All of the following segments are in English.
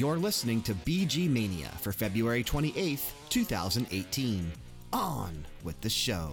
You're listening to BG Mania for February 28th, 2018. On with the show.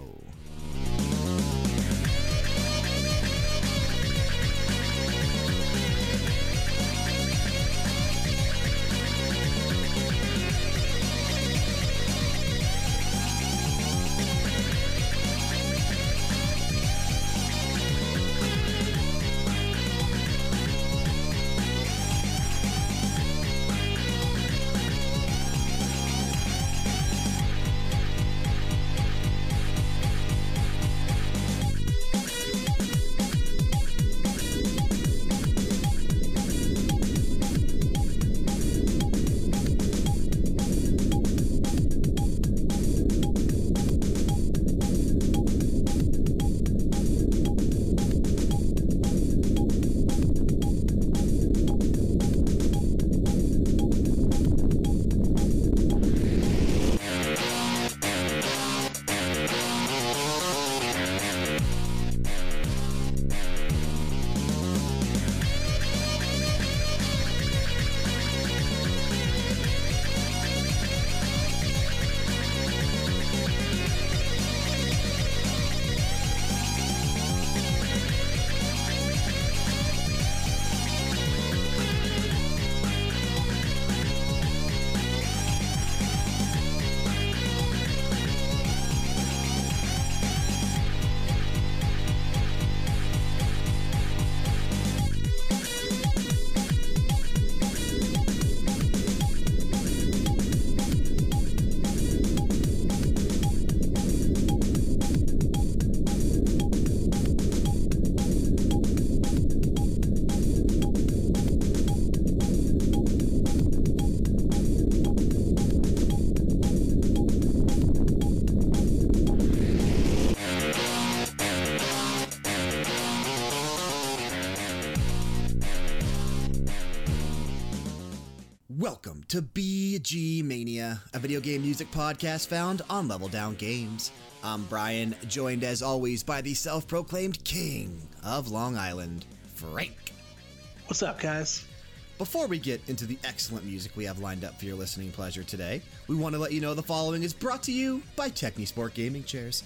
A video game music podcast found on Level Down Games. I'm Brian, joined as always by the self proclaimed king of Long Island, Frank. What's up, guys? Before we get into the excellent music we have lined up for your listening pleasure today, we want to let you know the following is brought to you by Technisport Gaming Chairs.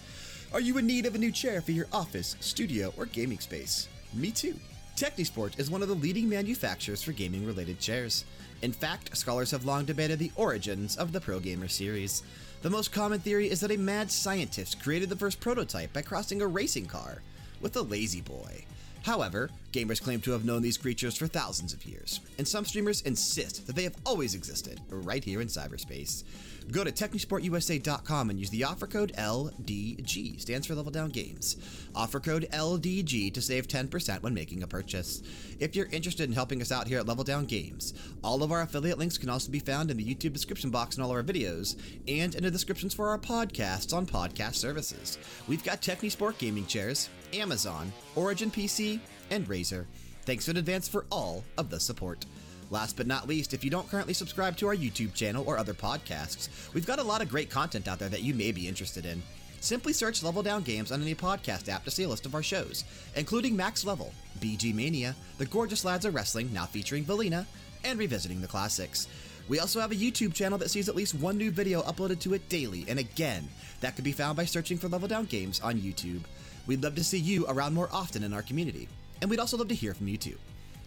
Are you in need of a new chair for your office, studio, or gaming space? Me too. Technisport is one of the leading manufacturers for gaming related chairs. In fact, scholars have long debated the origins of the Pro Gamer series. The most common theory is that a mad scientist created the first prototype by crossing a racing car with a lazy boy. However, gamers claim to have known these creatures for thousands of years, and some streamers insist that they have always existed right here in cyberspace. Go to TechnisportUSA.com and use the offer code LDG, stands for Level Down Games. Offer code LDG to save 10% when making a purchase. If you're interested in helping us out here at Level Down Games, all of our affiliate links can also be found in the YouTube description box in all of our videos and in the descriptions for our podcasts on podcast services. We've got Technisport gaming chairs, Amazon, Origin PC, and Razer. Thanks in advance for all of the support. Last but not least, if you don't currently subscribe to our YouTube channel or other podcasts, we've got a lot of great content out there that you may be interested in. Simply search Level Down Games on any podcast app to see a list of our shows, including Max Level, BG Mania, The Gorgeous Lads of Wrestling, now featuring Valina, and Revisiting the Classics. We also have a YouTube channel that sees at least one new video uploaded to it daily, and again, that can be found by searching for Level Down Games on YouTube. We'd love to see you around more often in our community, and we'd also love to hear from you too.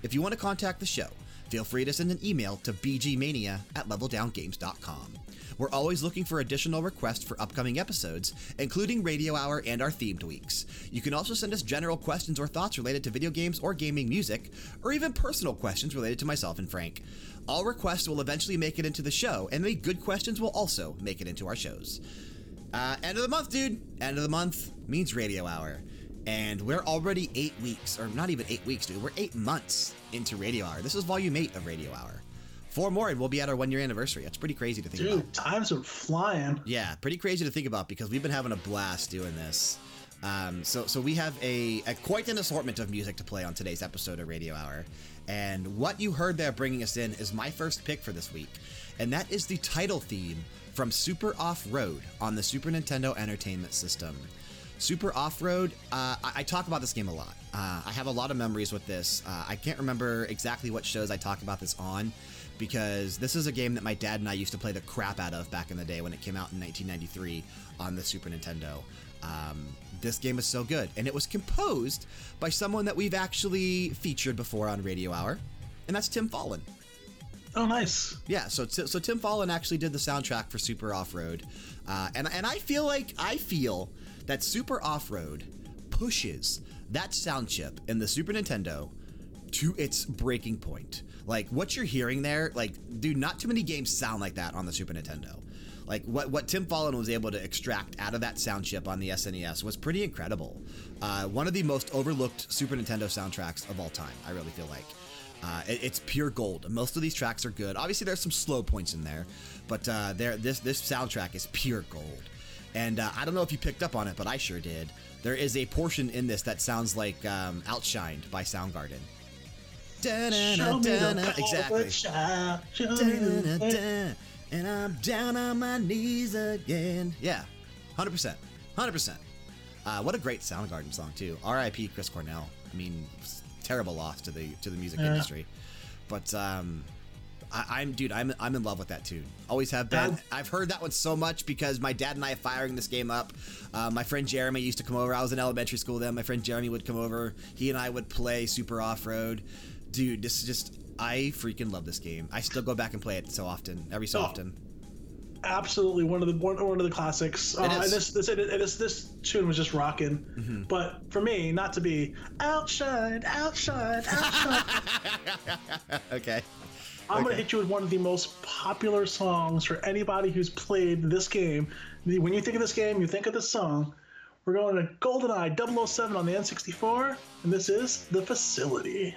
If you want to contact the show, feel free to send an email to bgmania at leveldowngames.com. We're always looking for additional requests for upcoming episodes, including Radio Hour and our themed weeks. You can also send us general questions or thoughts related to video games or gaming music, or even personal questions related to myself and Frank. All requests will eventually make it into the show, and the good questions will also make it into our shows. Uh, end of the month, dude. End of the month means Radio Hour. And we're already eight weeks, or not even eight weeks, dude. We're eight months into Radio Hour. This is volume eight of Radio Hour. Four more, and we'll be at our one year anniversary. That's pretty crazy to think Dude, about. times are flying. Yeah, pretty crazy to think about because we've been having a blast doing this. Um, so, so we have a, a quite an assortment of music to play on today's episode of Radio Hour. And what you heard there bringing us in is my first pick for this week. And that is the title theme from Super Off Road on the Super Nintendo Entertainment System. Super Off Road, uh, I, I talk about this game a lot. Uh, I have a lot of memories with this. Uh, I can't remember exactly what shows I talk about this on, because this is a game that my dad and I used to play the crap out of back in the day when it came out in 1993 on the Super Nintendo. Um, this game is so good, and it was composed by someone that we've actually featured before on Radio Hour, and that's Tim Follin. Oh, nice. Yeah, so so Tim Follin actually did the soundtrack for Super Off Road, uh, and and I feel like I feel that Super Off Road pushes that sound chip in the Super Nintendo to its breaking point. Like what you're hearing there, like dude, not too many games sound like that on the Super Nintendo. Like what what Tim Follin was able to extract out of that sound chip on the SNES was pretty incredible. Uh, one of the most overlooked Super Nintendo soundtracks of all time. I really feel like. Uh, it, it's pure gold. Most of these tracks are good. Obviously, there's some slow points in there, but uh, there this this soundtrack is pure gold. And uh, I don't know if you picked up on it, but I sure did. There is a portion in this that sounds like um, "Outshined" by Soundgarden. Show me the exactly. shine. Show me the way. Da-na-na, And I'm down on my knees again. Yeah, 100%. 100%. Uh, what a great Soundgarden song, too. R.I.P. Chris Cornell. I mean, terrible loss to the to the music Yeah. industry. But um, I, I'm, dude, I'm, I'm in love with that tune. Always have been. I've heard that one so much because my dad and I are firing this game up. Uh, my friend Jeremy used to come over. I was in elementary school then. My friend Jeremy would come over. He and I would play Super Off Road. Dude, this is just. I freaking love this game. I still go back and play it so often, every so Oh. often. Absolutely one of the one, one of the classics. Uh, and this this, and this this tune was just rocking. Mm-hmm. But for me, not to be outshined, outshined, outshined, okay. I'm gonna hit you with one of the most popular songs for anybody who's played this game. When you think of this game, you think of this song. We're going to GoldenEye 007 on the N64, and this is The Facility.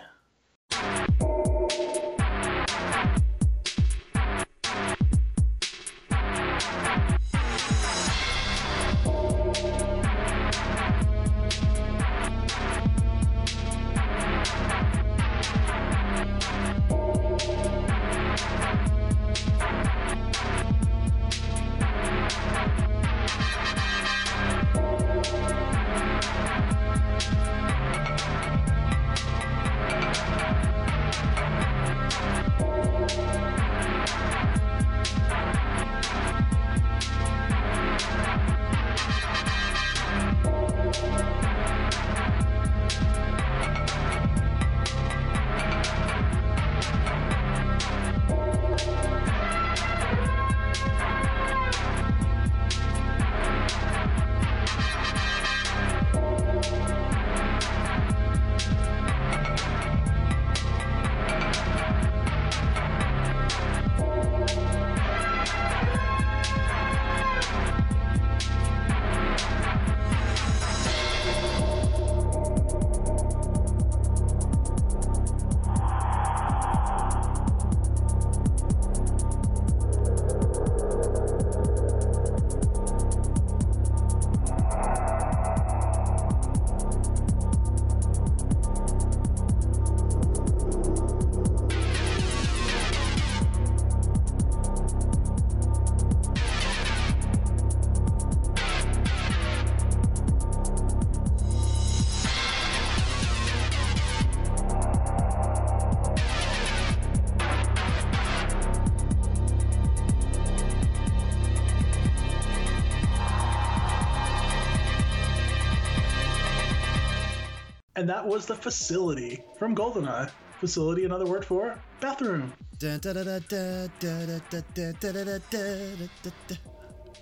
and that was the facility from Goldeneye. Facility, another word for bathroom.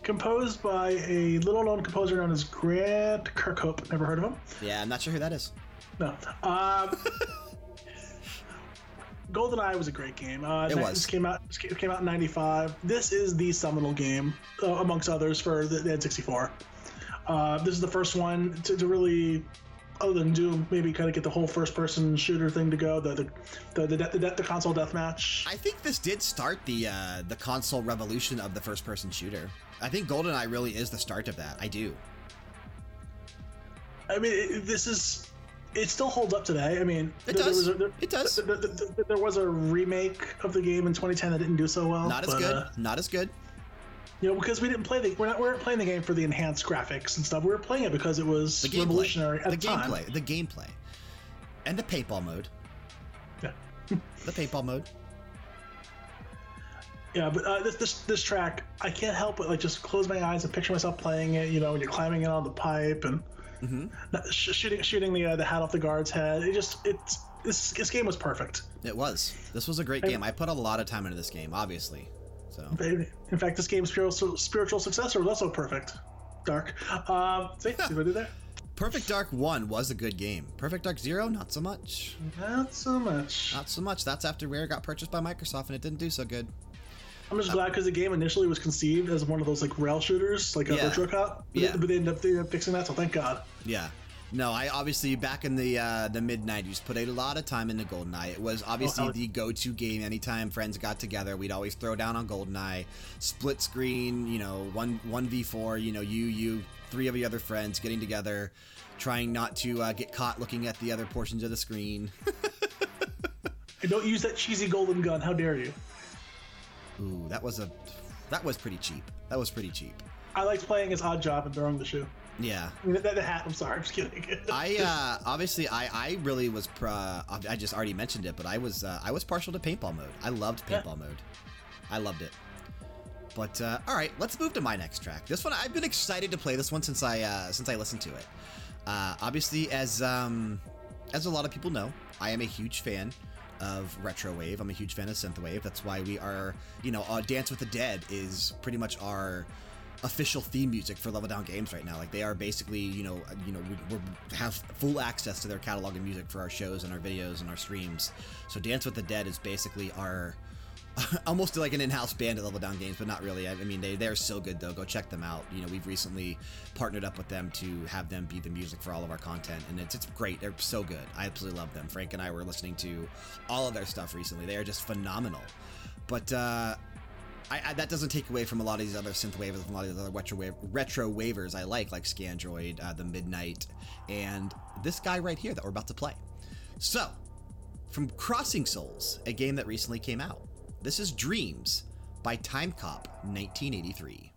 Composed by a little known composer known as Grant Kirkhope. Never heard of him? Yeah, I'm not sure who that is. No. Um, GoldenEye was a great game. Uh, it was. Came out came out in '95. This is the seminal game, uh, amongst others, for the, the N64. Uh, this is the first one to, to really other than Doom, maybe kind of get the whole first-person shooter thing to go. The the the the, the, the, console deathmatch. I think this did start the uh, the console revolution of the first person shooter. I think GoldenEye really is the start of that. I do. I mean, it, this is. It still holds up today. I mean, It there, does. There was a, there, It does. there- there was a remake of the game in 2010 that didn't do so well. Not as but, good. uh, Not as good. You know, because we didn't play the we're not we weren't playing the game for the enhanced graphics and stuff. We were playing it because it was The gameplay. revolutionary at the the, time. gameplay. The gameplay. And the paintball mode. Yeah. The paintball mode. Yeah, but uh, this this this track, I can't help but like just close my eyes and picture myself playing it. You know, when you're climbing in on the pipe and not- sh- shooting shooting the uh, the hat off the guard's head. It just it's this this game was perfect. It was. This was a great game. I put a lot of time into this game, obviously. So In fact, this game's spiritual spiritual successor was also perfect. Dark. Um, see, see what I did there? Perfect Dark 1 was a good game. Perfect Dark 0, not so much. Not so much. Not so much. That's after Rare got purchased by Microsoft and it didn't do so good. I'm just glad because the game initially was conceived as one of those like rail shooters, like a Yeah. Virtua Cop. But, Yeah. but they ended up, they ended up fixing that, so thank God. Yeah. No, I obviously back in the uh, the mid '90s put a lot of time into GoldenEye. It was obviously hell- the go-to game anytime friends got together. We'd always throw down on GoldenEye, split screen. You know, one one v four. You know, you you three of your other friends getting together, trying not to uh, get caught looking at the other portions of the screen. And don't use that cheesy golden gun. How dare you? Ooh, that was a that was pretty cheap. That was pretty cheap. I liked playing as Odd Job and throwing the shoe. Yeah. That, the hat. I'm sorry. I'm just kidding. I uh, obviously I, I really was pr- uh, I just already mentioned it, but I was uh, I was partial to paintball mode. I loved Yeah. paintball mode. I loved it. But uh, all right, let's move to my next track. This one I've been excited to play this one since I uh, since I listened to it. Uh, obviously, as um, as a lot of people know, I am a huge fan of retro wave. I'm a huge fan of synthwave. That's why we are, you know, uh, Dance with the Dead is pretty much our official theme music for Level Down Games right now. Like they are basically, you know, uh, you know, we we have full access to their catalog of music for our shows and our videos and our streams. So Dance with the Dead is basically our almost like an in-house band at Level Down Games, but not really. I, I mean, they they're so good though. Go check them out. You know, we've recently partnered up with them to have them be the music for all of our content, and it's it's great. They're so good. I absolutely love them. Frank and I were listening to all of their stuff recently. They are just phenomenal. But uh, I, I, that doesn't take away from a lot of these other synth and a lot of these other retro, wave, retro wavers I like, like Scandroid, uh, the Midnight, and this guy right here that we're about to play. So, from Crossing Souls, a game that recently came out. This is Dreams by Timecop 1983.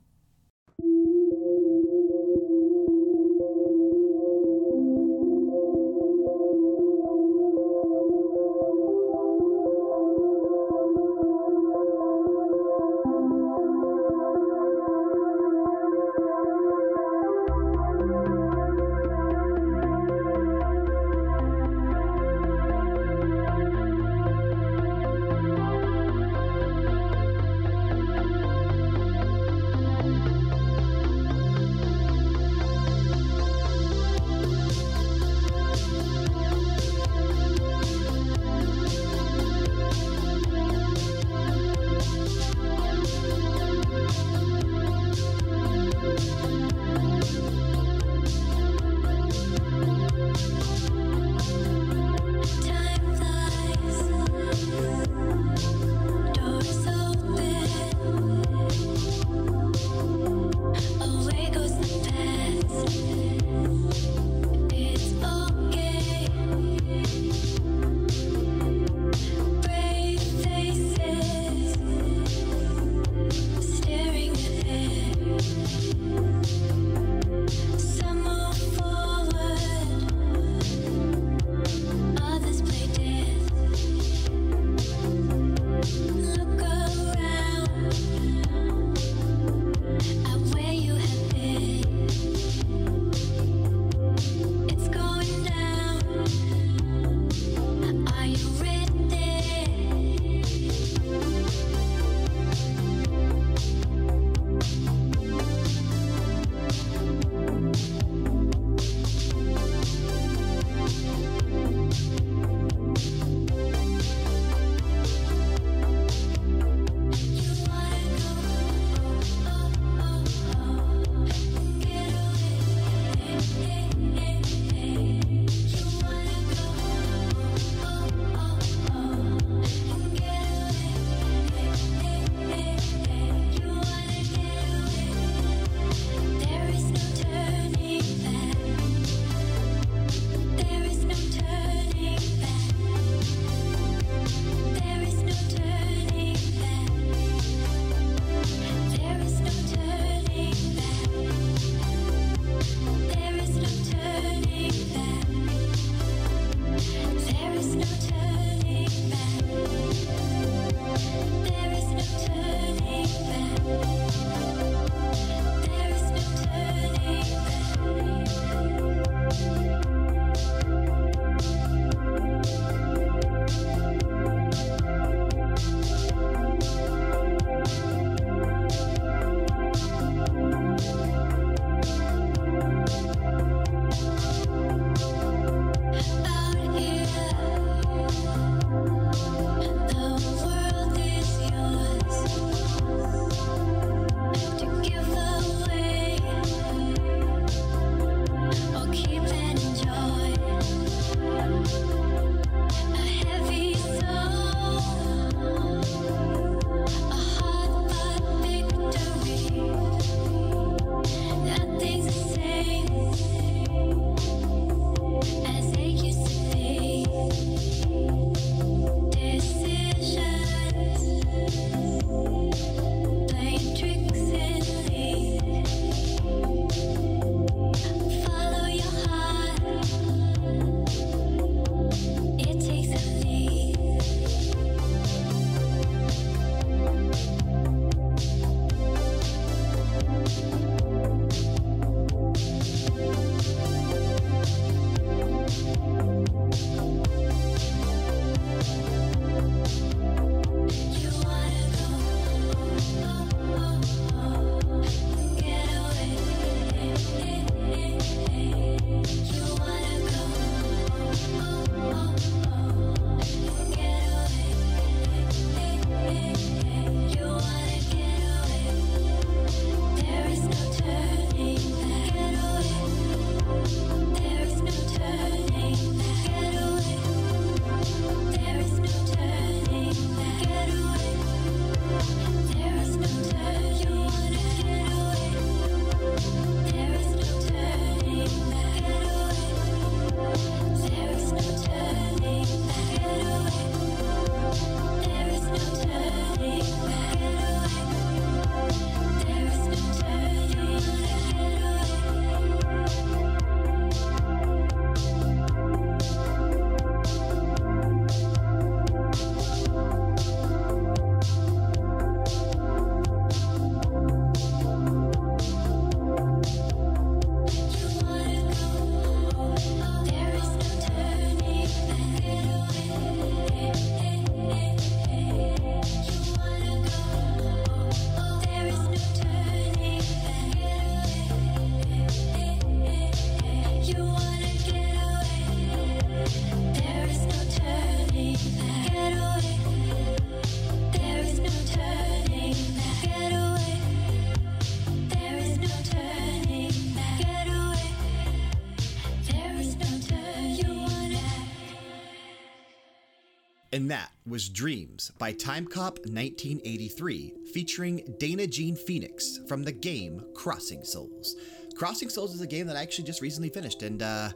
And that was Dreams by Timecop 1983, featuring Dana Jean Phoenix from the game Crossing Souls. Crossing Souls is a game that I actually just recently finished, and uh,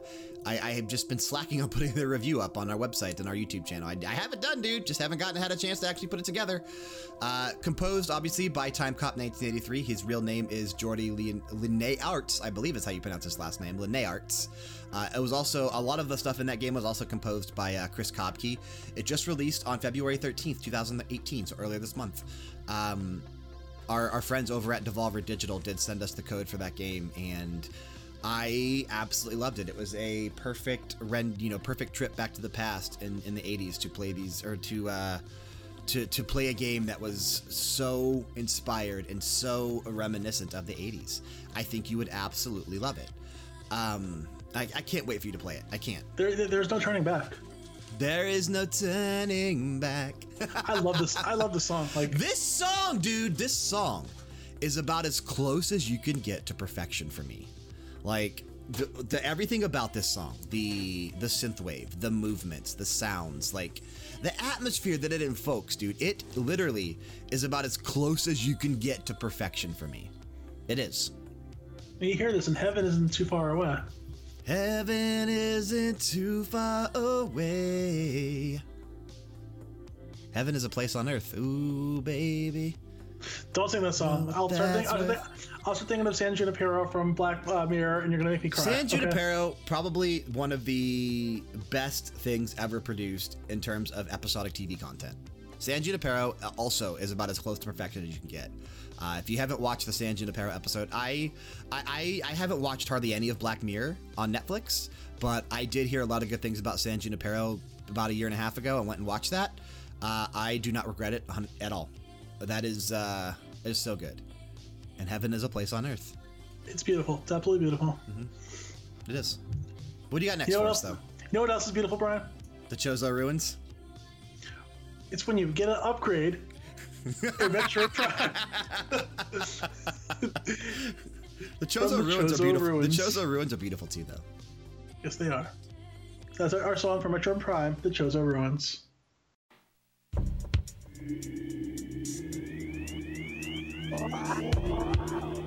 I, I, have just been slacking on putting the review up on our website and our YouTube channel. I, I haven't done, dude. Just haven't gotten had a chance to actually put it together. Uh, composed, obviously, by Timecop 1983. His real name is Jordi Linne Arts, I believe is how you pronounce his last name, Leenaerts. Uh, it was also, a lot of the stuff in that game was also composed by uh, Chris Kobke. It just released on February 13th, 2018, so earlier this month. Um, our, our friends over at Devolver Digital did send us the code for that game, and I absolutely loved it. It was a perfect, rend, you know, perfect trip back to the past in, in the 80s to play these, or to, uh, to, to play a game that was so inspired and so reminiscent of the 80s. I think you would absolutely love it. Um, I, I can't wait for you to play it. I can't. There, there's no turning back. There is no turning back. I love this. I love the song. Like this song, dude. This song is about as close as you can get to perfection for me. Like the, the everything about this song, the the synthwave, the movements, the sounds, like the atmosphere that it invokes, dude. It literally is about as close as you can get to perfection for me. It is. you hear this, and heaven isn't too far away. Heaven isn't too far away. Heaven is a place on earth. Ooh, baby. Don't sing that song. Oh, I'll, start think, I'll, think, I'll, start thinking of San Junipero from Black uh, Mirror, and you're going to make me cry. San Junipero, okay? probably one of the best things ever produced in terms of episodic TV content. San Junipero also is about as close to perfection as you can get. Uh, if you haven't watched the San Junipero episode, I, I, I haven't watched hardly any of Black Mirror on Netflix, but I did hear a lot of good things about San Junipero about a year and a half ago. I went and watched that. Uh, I do not regret it at all. That is, uh, is so good. And heaven is a place on earth. It's beautiful. It's absolutely beautiful. Mm -hmm. It is. What do you got next you know for us, though? You know what else is beautiful, Brian? The Chozo Ruins. It's when you get an upgrade Prime. the Chozo the Ruins Chozo are beautiful. Ruins. The Chozo Ruins are beautiful too, though. Yes, they are. That's our song from Metroid Prime, The Chozo Ruins. Oh.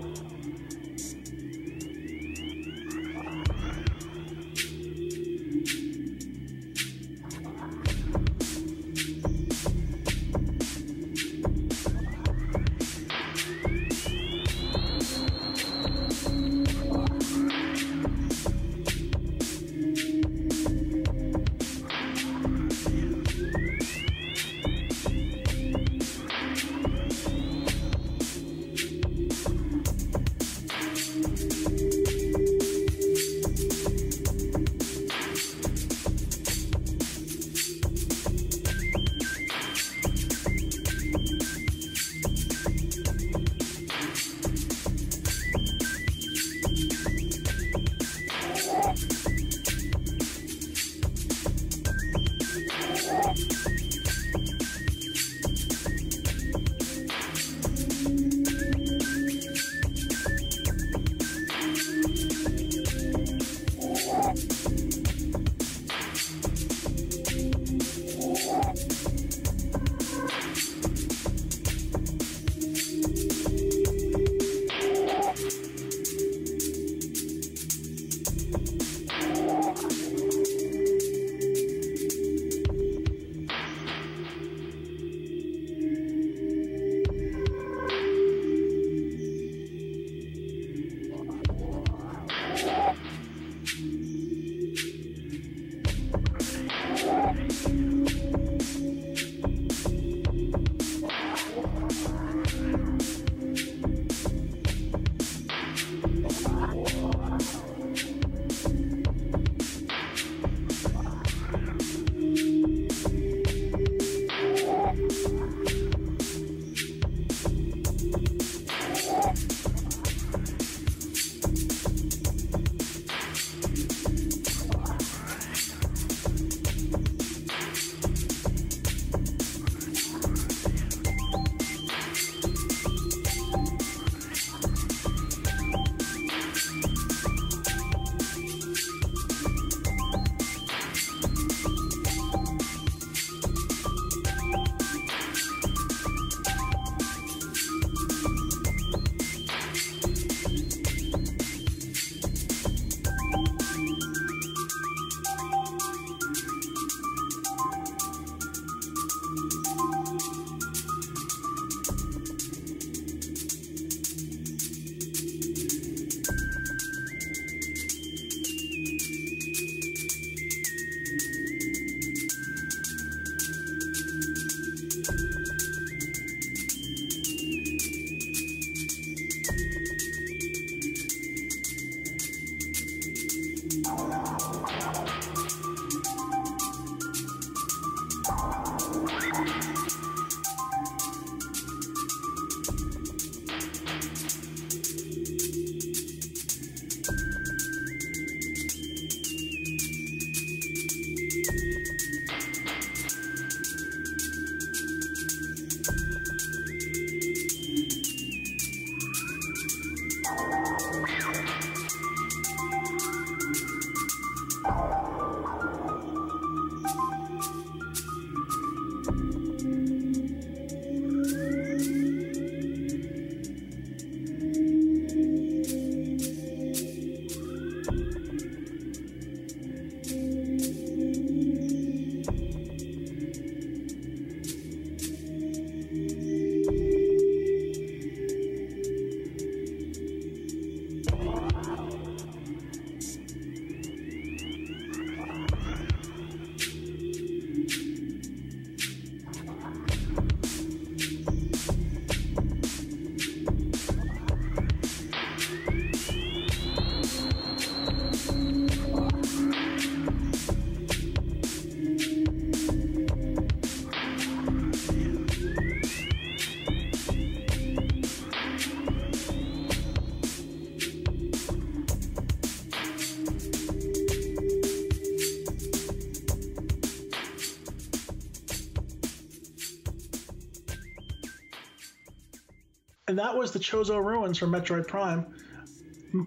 And that was the Chozo Ruins from Metroid Prime.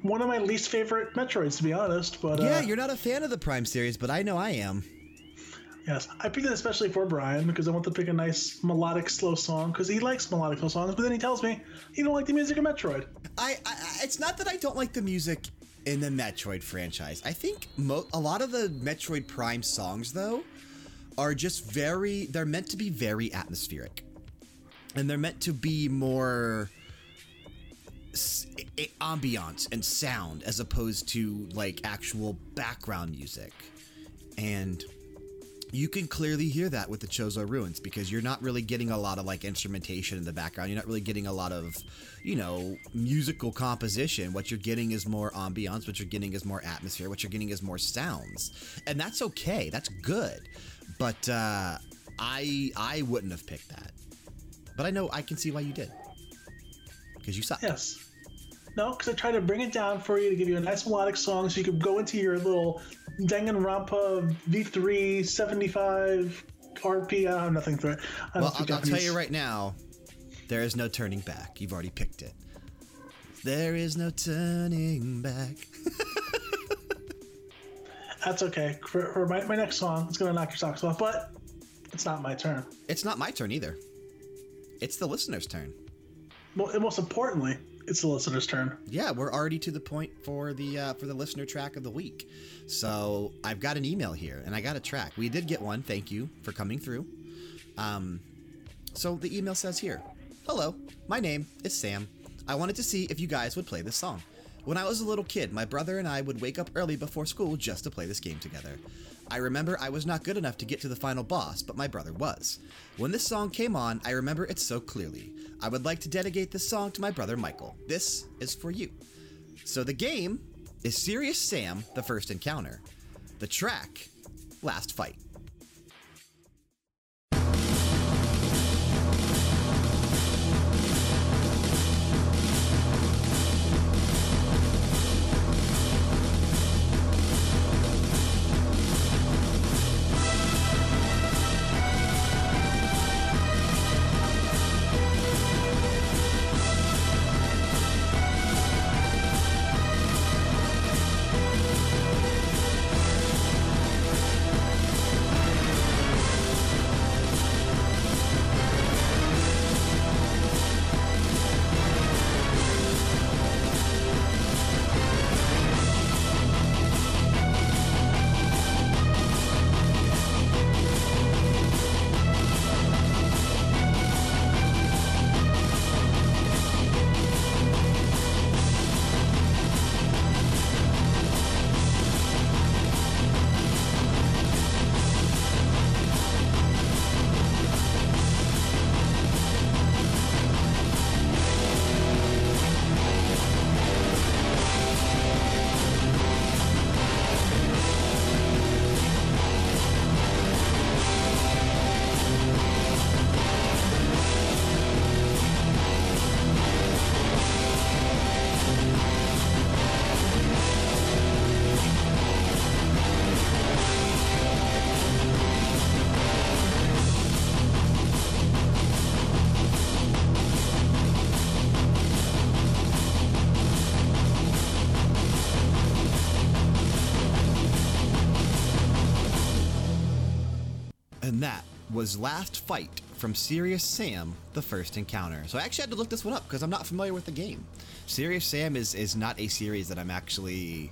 One of my least favorite Metroids, to be honest. But Yeah, uh, you're not a fan of the Prime series, but I know I am. yes, I picked it especially for Brian because I want to pick a nice melodic slow song because he likes melodic slow songs. But then he tells me he don't like the music of Metroid. I, I it's not that I don't like the music in the Metroid franchise. I think mo a lot of the Metroid Prime songs though are just very they're meant to be very atmospheric. And they're meant to be more ambiance and sound as opposed to like actual background music. And you can clearly hear that with the Chozo Ruins because you're not really getting a lot of like instrumentation in the background. You're not really getting a lot of, you know, musical composition. What you're getting is more ambiance. What you're getting is more atmosphere. What you're getting is more sounds, and that's okay. That's good. But uh, I I wouldn't have picked that. But I know I can see why you did because you suck. Yes. No, because I tried to bring it down for you to give you a nice melodic song so you could go into your little Danganronpa V3 75 RP. I have nothing for it. Well, I'll, I'll tell you right now, there is no turning back. You've already picked it. There is no turning back. That's okay. For, for my, my next song, it's going to knock your socks off, but it's not my turn. It's not my turn either. It's the listener's turn. Well, and most importantly, it's the listener's turn. Yeah, we're already to the point for the uh, for the listener track of the week. So I've got an email here, and I got a track. We did get one. Thank you for coming through. Um, so the email says here, "Hello, my name is Sam. I wanted to see if you guys would play this song. When I was a little kid, my brother and I would wake up early before school just to play this game together. I remember I was not good enough to get to the final boss, but my brother was. When this song came on, I remember it so clearly. I would like to dedicate this song to my brother Michael. This is for you. So the game is Serious Sam, the first encounter. The track, Last Fight. Was Last Fight from Serious Sam, the first encounter. So I actually had to look this one up because I'm not familiar with the game. Serious Sam is, is not a series that I'm actually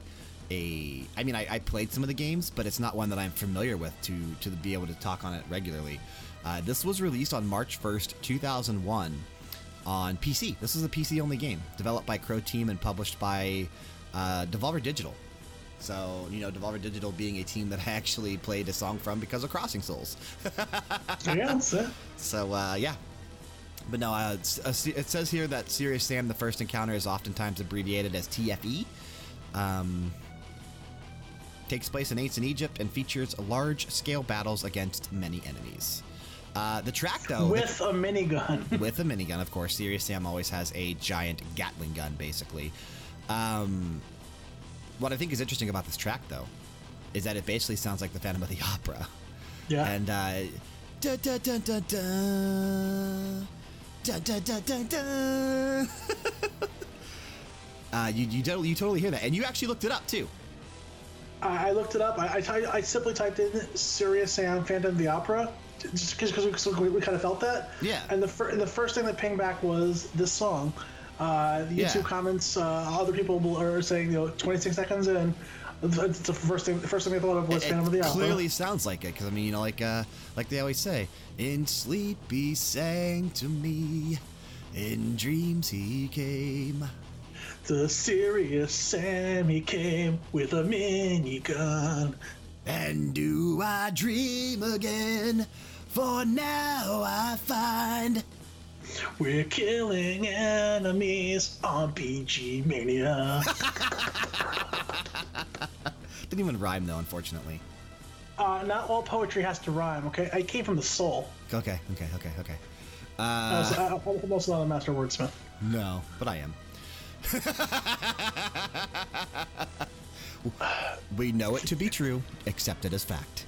a. I mean, I, I played some of the games, but it's not one that I'm familiar with to, to be able to talk on it regularly. Uh, this was released on March 1st, 2001 on PC. This is a PC only game, developed by Croteam and published by uh, Devolver Digital. So, you know, Devolver Digital being a team that I actually played a song from because of Crossing Souls. yeah. So, uh, yeah. But no, uh, uh, it says here that Serious Sam, the first encounter, is oftentimes abbreviated as TFE. Um, takes place in ancient Egypt and features large scale battles against many enemies. Uh, the track, though. the- With a minigun. with a minigun, of course. Serious Sam always has a giant Gatling gun, basically. Um, what I think is interesting about this track, though, is that it basically sounds like the Phantom of the Opera. yeah. And uh, da da da da da Da, da, da, da, da. uh, you, you, totally, you totally hear that. And you actually looked it up, too. I, I looked it up. I, I, I simply typed in Serious Sam Phantom of the Opera, just because we, we kind of felt that. Yeah. And the, fir- and the first thing that pinged back was this song. Uh, the Yeah. YouTube comments, uh, other people are saying, you know, 26 seconds in. It's the first thing. The first thing they thought of was It Phantom of the Opera. clearly sounds like it because I mean, you know, like uh, like they always say, "In sleep he sang to me, in dreams he came." The serious Sammy came with a minigun. And do I dream again? For now I find. We're killing enemies on BG Mania. Didn't even rhyme though, unfortunately. uh, not all poetry has to rhyme, okay? I came from the soul. Okay, okay, okay, okay. I was- I- I'm also not a master wordsmith. No, but I am. we know it to be true, accept it as fact.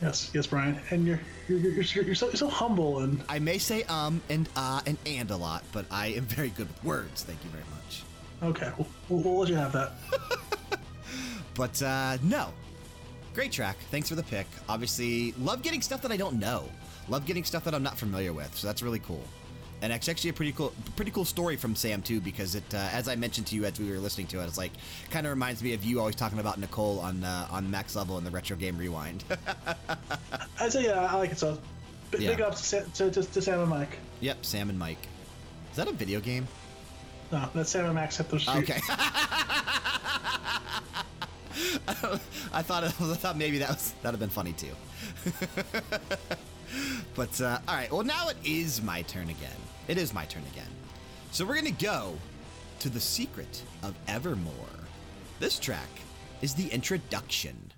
Yes, yes, Brian. And you're you're, you're, you're, so, you're so humble and I may say um and uh and and a lot, but I am very good with words. Thank you very much. okay. We'll, we'll, we'll let you have that. But uh, no, great track. Thanks for the pick. Obviously, love getting stuff that I don't know. Love getting stuff that I'm not familiar with. So that's really cool. And it's actually a pretty cool, pretty cool story from Sam too, because it, uh, as I mentioned to you as we were listening to it, it's like kind of reminds me of you always talking about Nicole on uh, on Max Level in the Retro Game Rewind. I'd say yeah, I like it so. B- Yeah. Big ups to, to, to, Sam and Mike. yep, Sam and Mike. Is that a video game? No, that's Sam and Max at the streets. Okay. I thought I thought maybe that that'd have been funny too. but uh, all right, well now it is my turn again. It is my turn again. So we're gonna go to the secret of Evermore. This track is the introduction.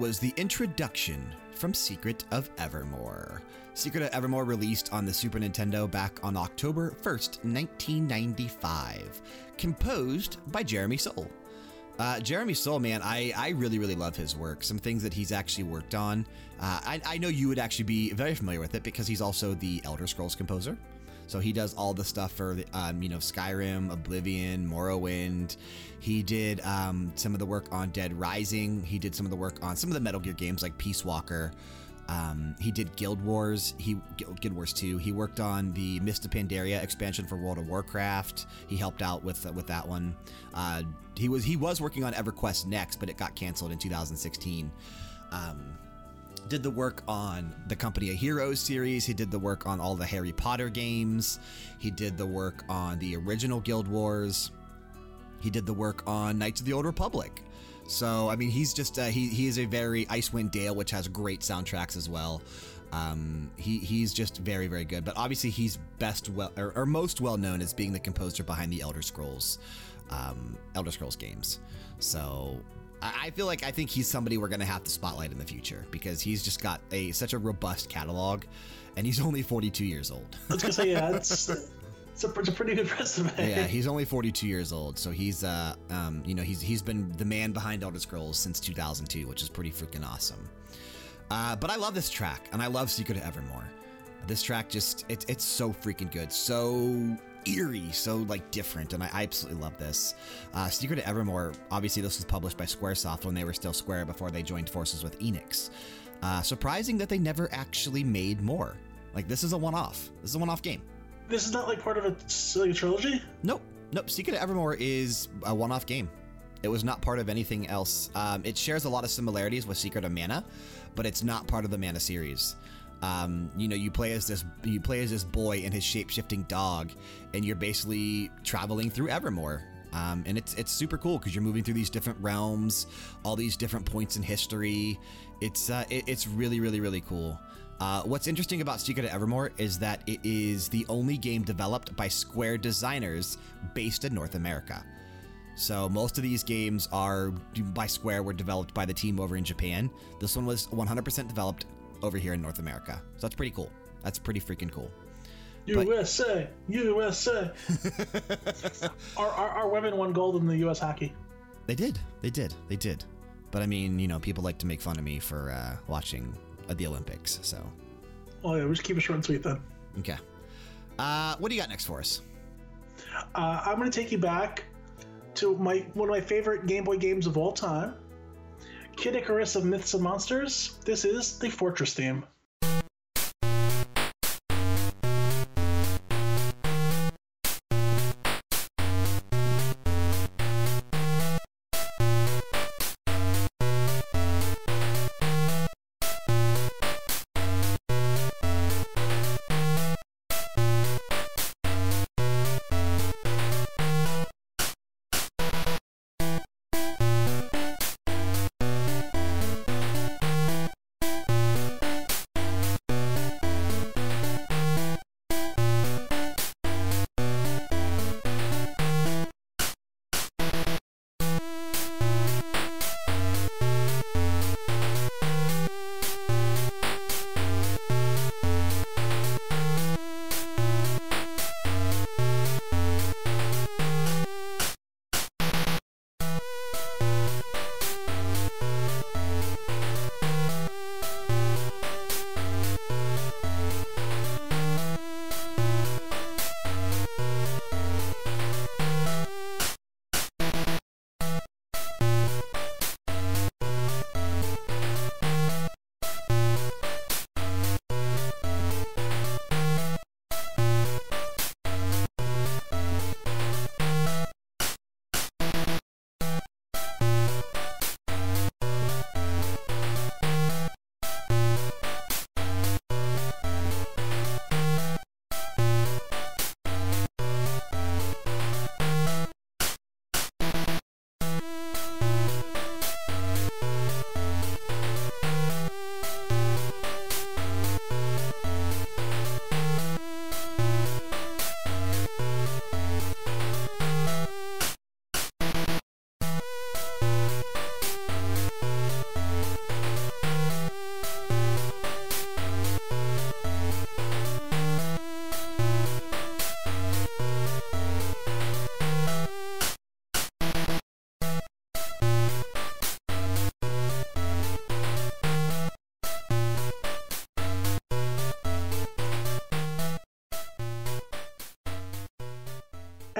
Was the introduction from Secret of Evermore. Secret of Evermore released on the Super Nintendo back on October 1st, 1995. Composed by Jeremy Soule. Uh, Jeremy Soule, man, I, I really, really love his work. Some things that he's actually worked on. Uh, I, I know you would actually be very familiar with it because he's also the Elder Scrolls composer. So he does all the stuff for, um, you know, Skyrim, Oblivion, Morrowind. He did um, some of the work on Dead Rising. He did some of the work on some of the Metal Gear games like Peace Walker. Um, he did Guild Wars. He Guild Wars 2. He worked on the Mists of Pandaria expansion for World of Warcraft. He helped out with with that one. Uh, he was he was working on EverQuest next, but it got canceled in 2016. Um, did the work on the Company of Heroes series. He did the work on all the Harry Potter games. He did the work on the original Guild Wars. He did the work on Knights of the Old Republic. So, I mean, he's just, uh, he, he is a very Icewind Dale, which has great soundtracks as well. Um, he, he's just very, very good. But obviously, he's best well, or, or most well known as being the composer behind the Elder Scrolls, um, Elder Scrolls games. So, I feel like I think he's somebody we're going to have to spotlight in the future because he's just got a such a robust catalog, and he's only 42 years old. I was gonna say, yeah, it's, it's, a, it's a pretty good resume. Yeah, he's only 42 years old, so he's uh, um, you know, he's he's been the man behind Elder Scrolls since 2002, which is pretty freaking awesome. Uh, but I love this track, and I love Secret of Evermore. This track just it's it's so freaking good, so eerie, so like different, and I absolutely love this. Uh, Secret of Evermore, obviously, this was published by Squaresoft when they were still Square before they joined forces with Enix. Uh, surprising that they never actually made more. Like, this is a one off. This is a one off game. This is not like part of a, like a trilogy? Nope. Nope. Secret of Evermore is a one off game. It was not part of anything else. Um, it shares a lot of similarities with Secret of Mana, but it's not part of the Mana series. Um, you know, you play as this you play as this boy and his shape shifting dog, and you're basically traveling through Evermore. Um, and it's it's super cool because you're moving through these different realms, all these different points in history. It's uh, it, it's really really really cool. Uh, what's interesting about Secret of Evermore is that it is the only game developed by Square designers based in North America. So most of these games are by Square were developed by the team over in Japan. This one was 100% developed over here in North America. So that's pretty cool. That's pretty freaking cool. USA, but, USA. our, our, our women won gold in the U.S. hockey. They did. They did. They did. But I mean, you know, people like to make fun of me for uh, watching uh, the Olympics. So. Oh yeah, we just keep it short and sweet then. Okay. Uh, what do you got next for us? Uh, I'm going to take you back to my one of my favorite Game Boy games of all time. Kid Icarus of Myths and Monsters. This is the Fortress theme.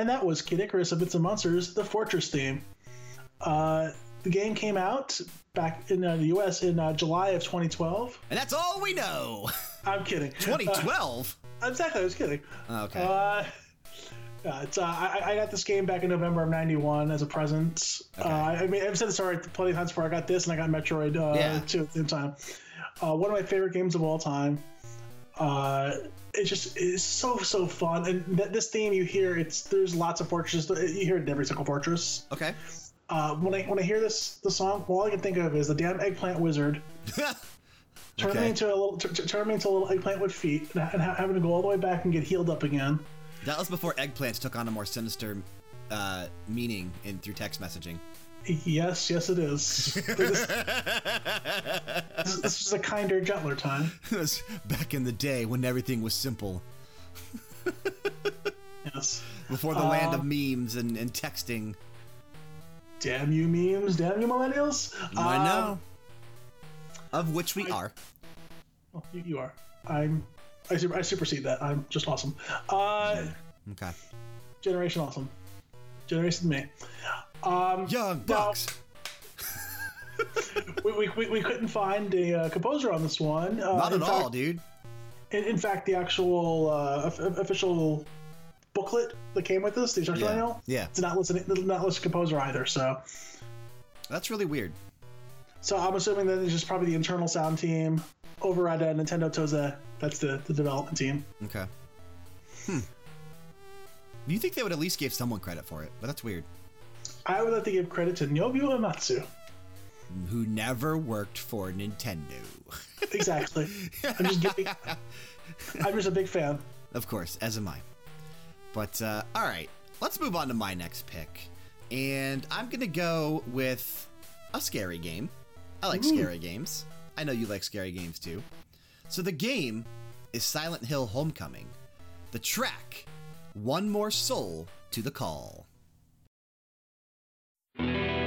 And that was Kid Icarus of Myths and Monsters, the Fortress theme. Uh, the game came out back in uh, the U.S. in uh, July of 2012. And that's all we know. I'm kidding. 2012. Uh, exactly, I was kidding. okay. Uh, it's, uh, I, I got this game back in November of '91 as a present. Uh, I mean, I've said this already plenty of times before. I got this and I got Metroid uh, Yeah. too at the same time. Uh, one of my favorite games of all time. Uh, it just is so so fun, and th- this theme you hear, it's there's lots of fortresses. You hear it in every single fortress. okay. Uh, when I when I hear this the song, all I can think of is the damn eggplant wizard. Turn Okay. me into a little, t- t- turn me into a little eggplant with feet, and, ha- and ha- having to go all the way back and get healed up again. that was before eggplants took on a more sinister uh, meaning in through text messaging. Yes, yes, it is. this, this, this was a kinder, gentler time. Back in the day when everything was simple, Yes. before the land of memes and, and texting. Damn you, memes! Damn you, millennials! I Um, know. Of which we are. well, you, you are. I'm. I, super, I supersede that. I'm just awesome. Uh, Okay. Generation awesome. Generation me. Um, Young Bucks. we, we, we, we couldn't find a uh, composer on this one. Uh, Not at fact, all, dude. In, in fact, the actual uh, of- of- official booklet that came with this, the instruction Yeah. manual, Yeah. it's not listed. Not listed composer either. So, That's really weird. so I'm assuming that it's just probably the internal sound team over at uh, Nintendo TOSE. That's the, the development team. Okay. Hmm. You think they would at least give someone credit for it, but that's weird. I would like to give credit to Nobuo Uematsu. Who never worked for Nintendo. Exactly. I'm just giving, I'm just a big fan. Of course, as am I. But, uh, all right, let's move on to my next pick. And I'm going to go with a scary game. I like scary games. I know you like scary games too. So the game is Silent Hill Homecoming. The track, One More Soul to the Call. That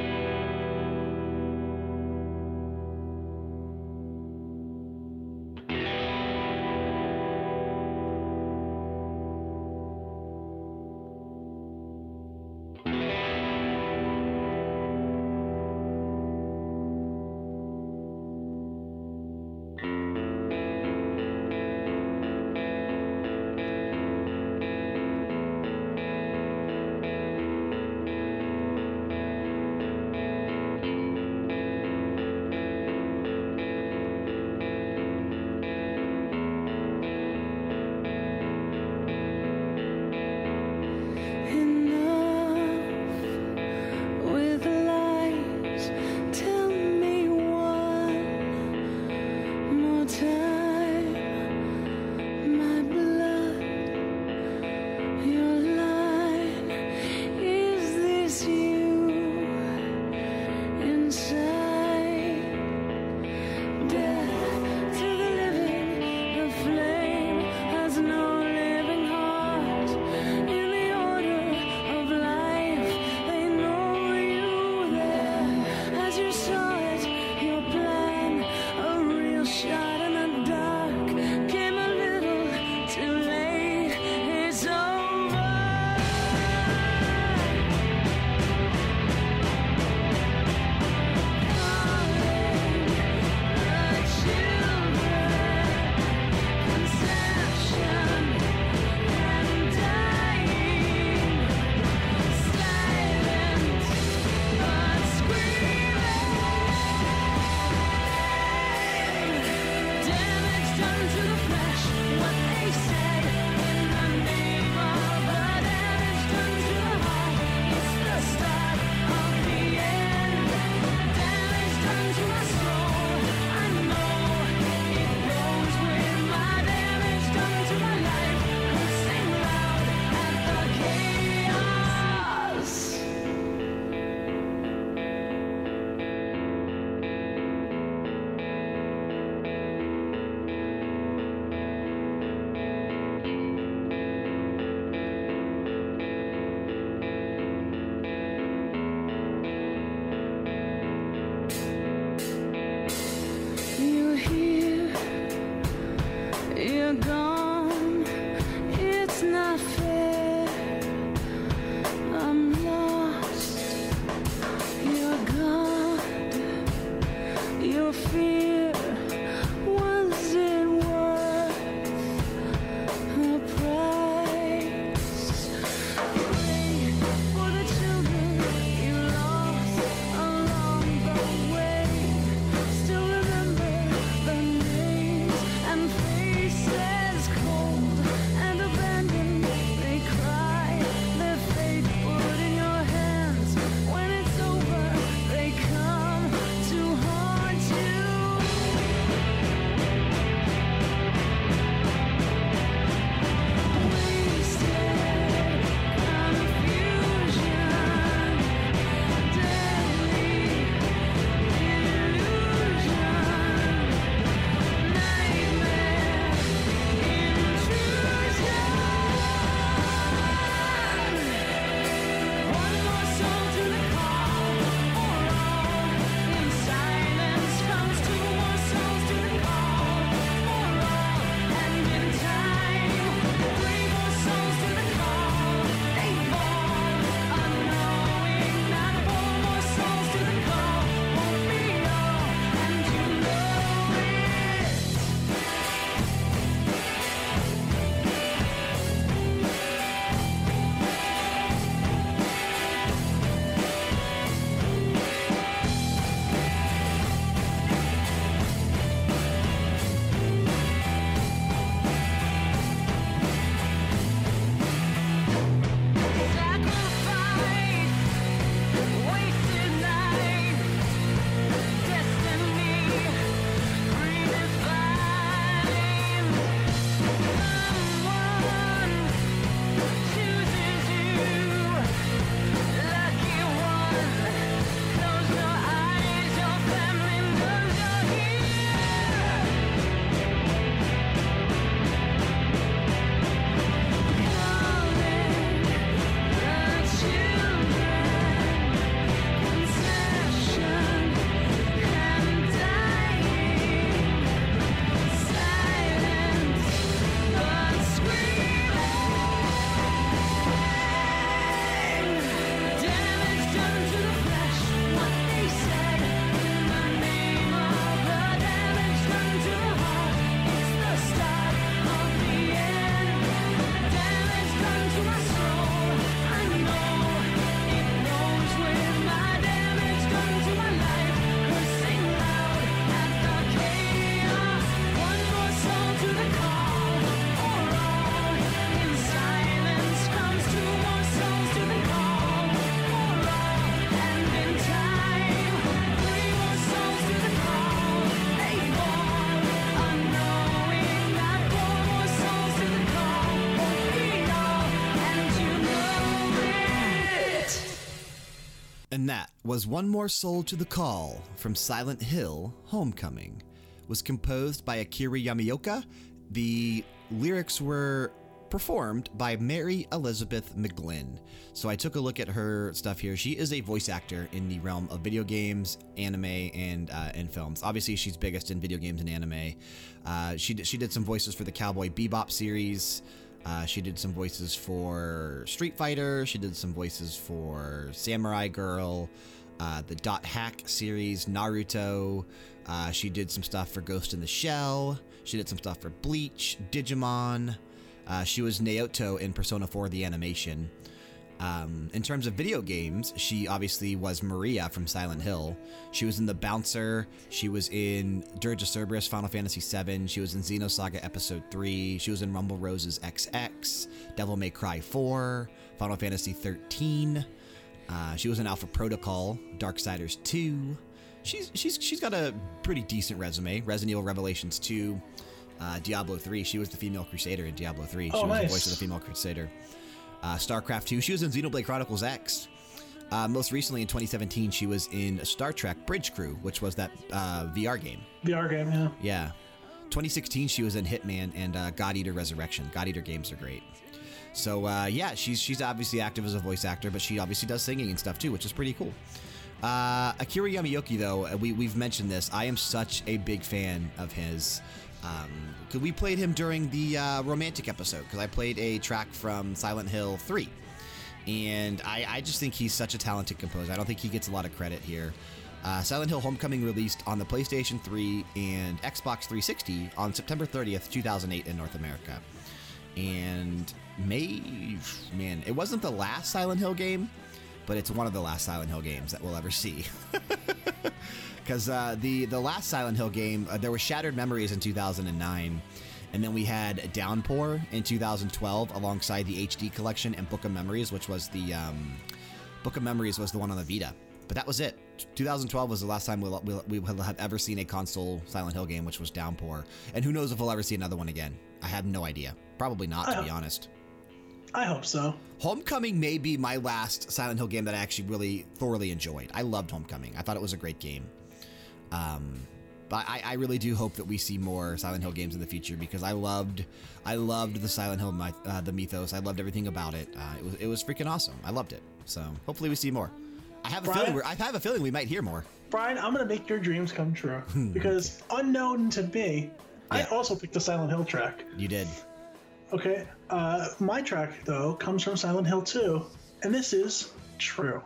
was One More Soul to the Call from Silent Hill Homecoming. Was composed by Akira Yamaoka. The lyrics were performed by Mary Elizabeth McGlynn. So I took a look at her stuff here. She is a voice actor in the realm of video games, anime, and uh, and films. Obviously, she's biggest in video games and anime. Uh, she she did some voices for the Cowboy Bebop series. Uh, she did some voices for Street Fighter. She did some voices for Samurai Girl, uh, the Dot Hack series, Naruto. Uh, she did some stuff for Ghost in the Shell. She did some stuff for Bleach, Digimon. Uh, she was Naoto in Persona 4 the animation. Um, in terms of video games, she obviously was Maria from Silent Hill. She was in The Bouncer. She was in Dirge of Cerberus, Final Fantasy VII. She was in Xenosaga Episode 3. She was in Rumble Roses XX, Devil May Cry 4, Final Fantasy 13. Uh, she was in Alpha Protocol, Darksiders 2. She's, she's, she's got a pretty decent resume. Resident Evil Revelations 2, uh, Diablo 3. She was the female Crusader in Diablo 3. Oh, she was nice. the voice of the female Crusader uh, StarCraft 2. She was in Xenoblade Chronicles X. Uh, most recently in 2017, she was in Star Trek Bridge Crew, which was that uh, VR game. VR game, yeah. Yeah. 2016, she was in Hitman and uh, God Eater Resurrection. God Eater games are great. So, uh, yeah, she's, she's obviously active as a voice actor, but she obviously does singing and stuff too, which is pretty cool. Uh, Akira Yamaoka, though, uh, we, we've mentioned this. I am such a big fan of his. Um, we played him during the uh, romantic episode because I played a track from Silent Hill 3. And I, I just think he's such a talented composer. I don't think he gets a lot of credit here. Uh, Silent Hill Homecoming released on the PlayStation 3 and Xbox 360 on September 30th, 2008 in North America. And May, man, it wasn't the last Silent Hill game, but it's one of the last Silent Hill games that we'll ever see. Because uh, the, the last Silent Hill game, uh, there was Shattered Memories in 2009. And then we had Downpour in 2012 alongside the HD collection and Book of Memories, which was the um, Book of Memories was the one on the Vita. But that was it. 2012 was the last time we'll, we'll, we will have ever seen a console Silent Hill game, which was Downpour. And who knows if we'll ever see another one again. I have no idea. Probably not, to be honest. I hope so. Homecoming may be my last Silent Hill game that I actually really thoroughly enjoyed. I loved Homecoming. I thought it was a great game. Um, but I, I really do hope that we see more Silent Hill games in the future because I loved, I loved the Silent Hill myth, uh, the mythos. I loved everything about it. Uh, it was it was freaking awesome. I loved it. So hopefully we see more. I have a Brian? feeling. We're, I have a feeling we might hear more. Brian, I'm gonna make your dreams come true because unknown to me, I also picked the Silent Hill track. You did. Okay, uh, my track though comes from Silent Hill 2, and this is True.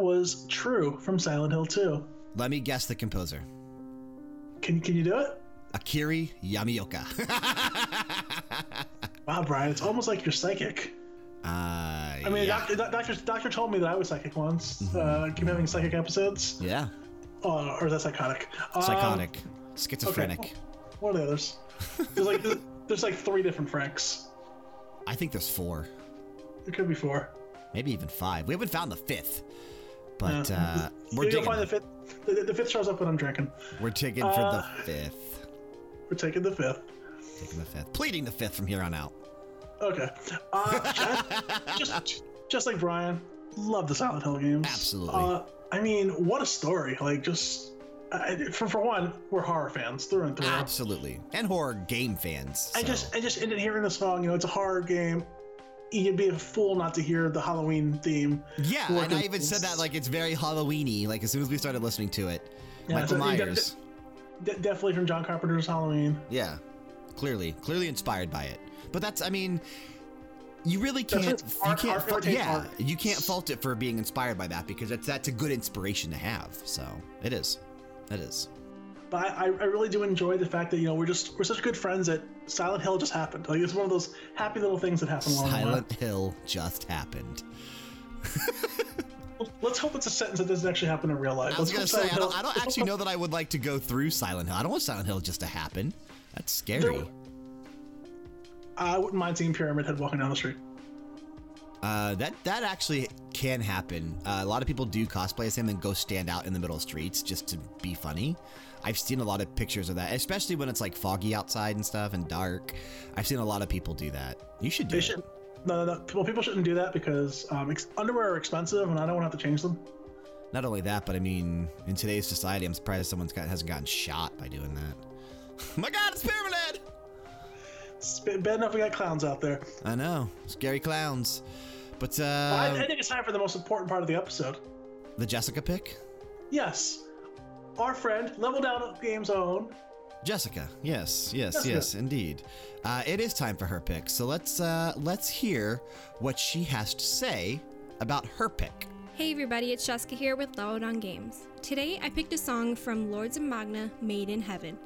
Was True from Silent Hill 2. Let me guess the composer. Can, can you do it? Akira Yamaoka. Wow, Brian, it's almost like you're psychic. uh, I mean, yeah. doctor, doctor, doctor told me that I was psychic once. Uh, keep having psychic episodes. yeah. Uh, or is that psychotic? Um, Psychotic. okay. Schizophrenic. What are the others? There's like there's, there's like three different Franks. I think there's four. It could be four. Maybe even five. We haven't found the fifth. But Yeah. uh, we're, You'll find the fifth. The, the fifth shows up when I'm drinking. we're Uh, for the fifth. We're taking the fifth. Taking the fifth. Pleading the fifth from here on out. Okay. Uh, just, just, like Brian, love the Silent Hill games. Absolutely. Uh, I mean, what a story! Like, just I, for for one, we're horror fans through and through. Absolutely. And horror game fans. I just, I just ended hearing the song. You know, it's a horror game. You'd be a fool not to hear the Halloween theme. Yeah, and I even said that like it's very Halloweeny. Like as soon as we started listening to it, Yeah, Michael so Myers. De- definitely from John Carpenter's Halloween. Yeah, clearly, clearly inspired by it. But that's, I mean, you really can't, That's you can't, art yeah, art. you can't fault it for being inspired by that because that's that's a good inspiration to have. So it is, it is. But I, I really do enjoy the fact that you know we're just we're such good friends that Silent Hill just happened. Like it's one of those happy little things that happen. Silent Hill just happened. Let's hope it's a sentence that doesn't actually happen in real life. I was gonna say, I don't, I don't actually know that I would like to go through Silent Hill. I don't want Silent Hill just to happen. That's scary. I wouldn't mind seeing Pyramid Head walking down the street. Uh, that that actually can happen. Uh, a lot of people do cosplay as him and go stand out in the middle of streets just to be funny. I've seen a lot of pictures of that, especially when it's like foggy outside and stuff and dark. I've seen a lot of people do that. You should do They it. should. No, no, no. Well, people shouldn't do that because um, ex- underwear are expensive, and I don't want to have to change them. Not only that, but I mean, in today's society, I'm surprised someone's got hasn't gotten shot by doing that. My God, it's Pyramid Head! It's bad enough we got clowns out there. I know, scary clowns. But uh, I, I think it's time for the most important part of the episode. the Jessica pick, Yes, our friend Level Down Games own Jessica. Yes, yes, Jessica. yes, indeed. Uh, it is time for her pick. So let's uh, let's hear what she has to say about her pick. Hey everybody, it's Jessica here with Level Down Games. Today I picked a song from Lords of Magna, Maiden Heaven.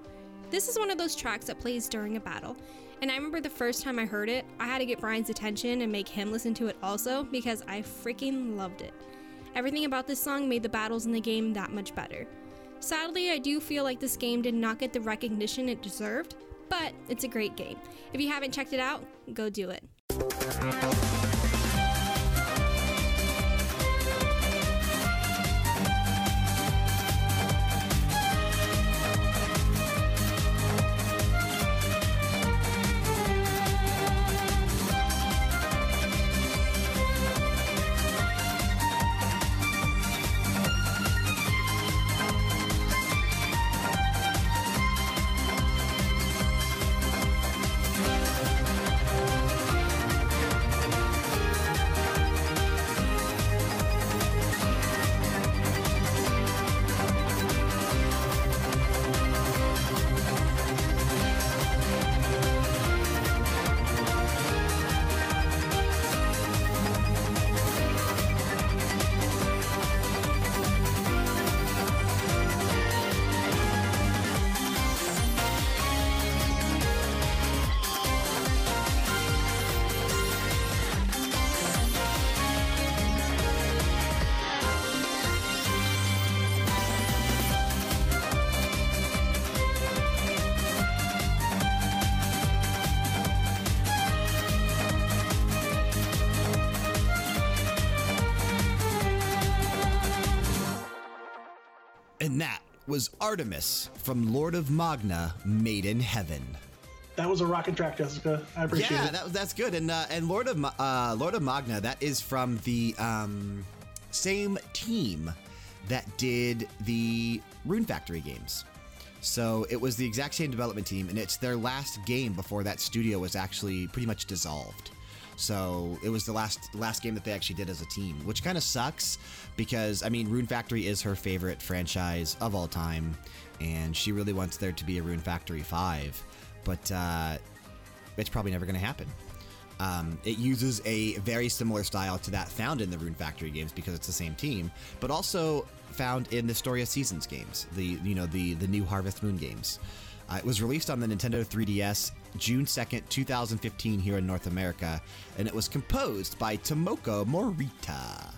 This is one of those tracks that plays during a battle, and I remember the first time I heard it, I had to get Brian's attention and make him listen to it also because I freaking loved it. Everything about this song made the battles in the game that much better. Sadly, I do feel like this game did not get the recognition it deserved, but it's a great game. If you haven't checked it out, go do it. Was Artemis from Lord of Magna, Maiden Heaven. That was a rocket track, Jessica. I appreciate yeah, it. that, that's good. And uh, and Lord of uh, Lord of Magna, that is from the um, same team that did the Rune Factory games. So it was the exact same development team, and it's their last game before that studio was actually pretty much dissolved. So it was the last last game that they actually did as a team, which kind of sucks because I mean Rune Factory is her favorite franchise of all time, and she really wants there to be a Rune Factory Five, but uh, it's probably never going to happen. Um, it uses a very similar style to that found in the Rune Factory games because it's the same team, but also found in the Story of Seasons games, the you know the the new Harvest Moon games. Uh, it was released on the Nintendo 3DS June 2nd, 2015, here in North America, and it was composed by Tomoko Morita.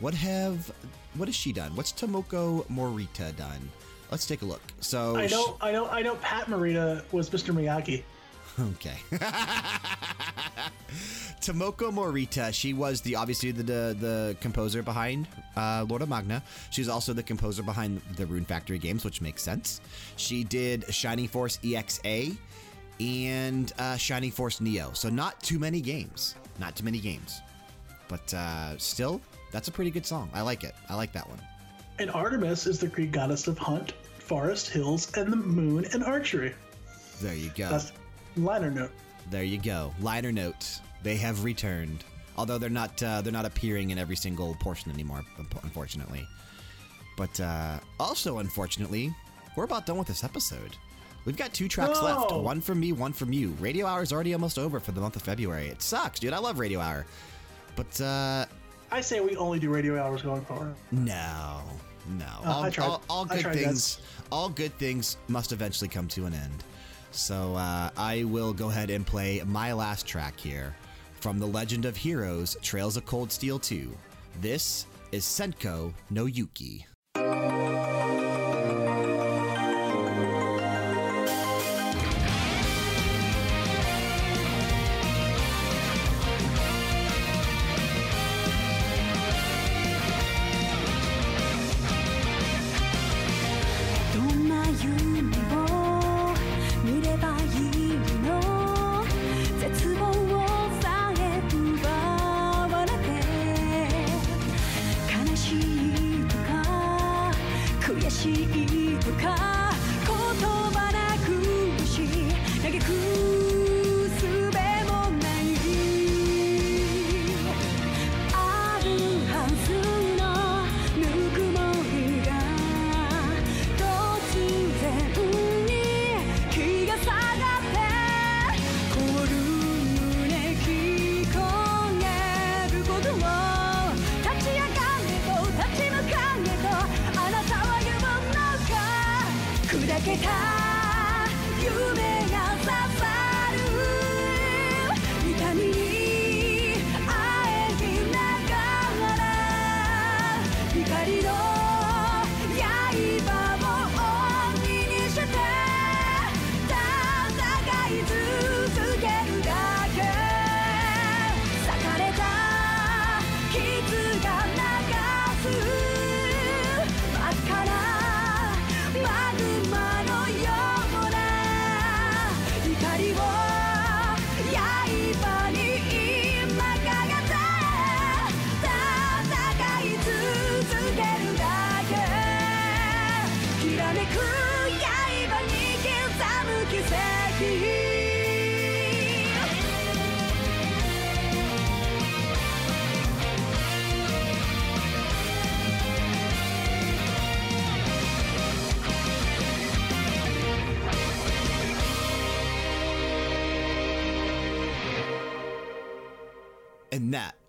What have what has she done? What's Tomoko Morita done? Let's take a look. So I know, I know, I know. Pat Morita was Mr. Miyagi. Okay. Tomoko Morita, she was the obviously the the, the composer behind uh, Lord of Magna. She's also the composer behind the Rune Factory games, which makes sense. She did Shining Force EXA and uh, Shining Force Neo. So not too many games, not too many games, but uh, still, that's a pretty good song. I like it. I like that one. And Artemis is the Greek goddess of hunt, forest, hills, and the moon and archery. There you go. That's liner note. There you go. Liner note. They have returned. Although they're not uh, they're not appearing in every single portion anymore, unfortunately. But uh, also, unfortunately, we're about done with this episode. We've got two tracks No. left. One from me, one from you. Radio Hour is already almost over for the month of February. It sucks, dude. I love Radio Hour. But uh, I say we only do radio hours going forward. no, no. all, I tried. all- all I good tried, things. All good things must eventually come to an end. So uh, I will go ahead and play my last track here from The Legend of Heroes: Trails of Cold Steel 2. This is Senko no Yuki.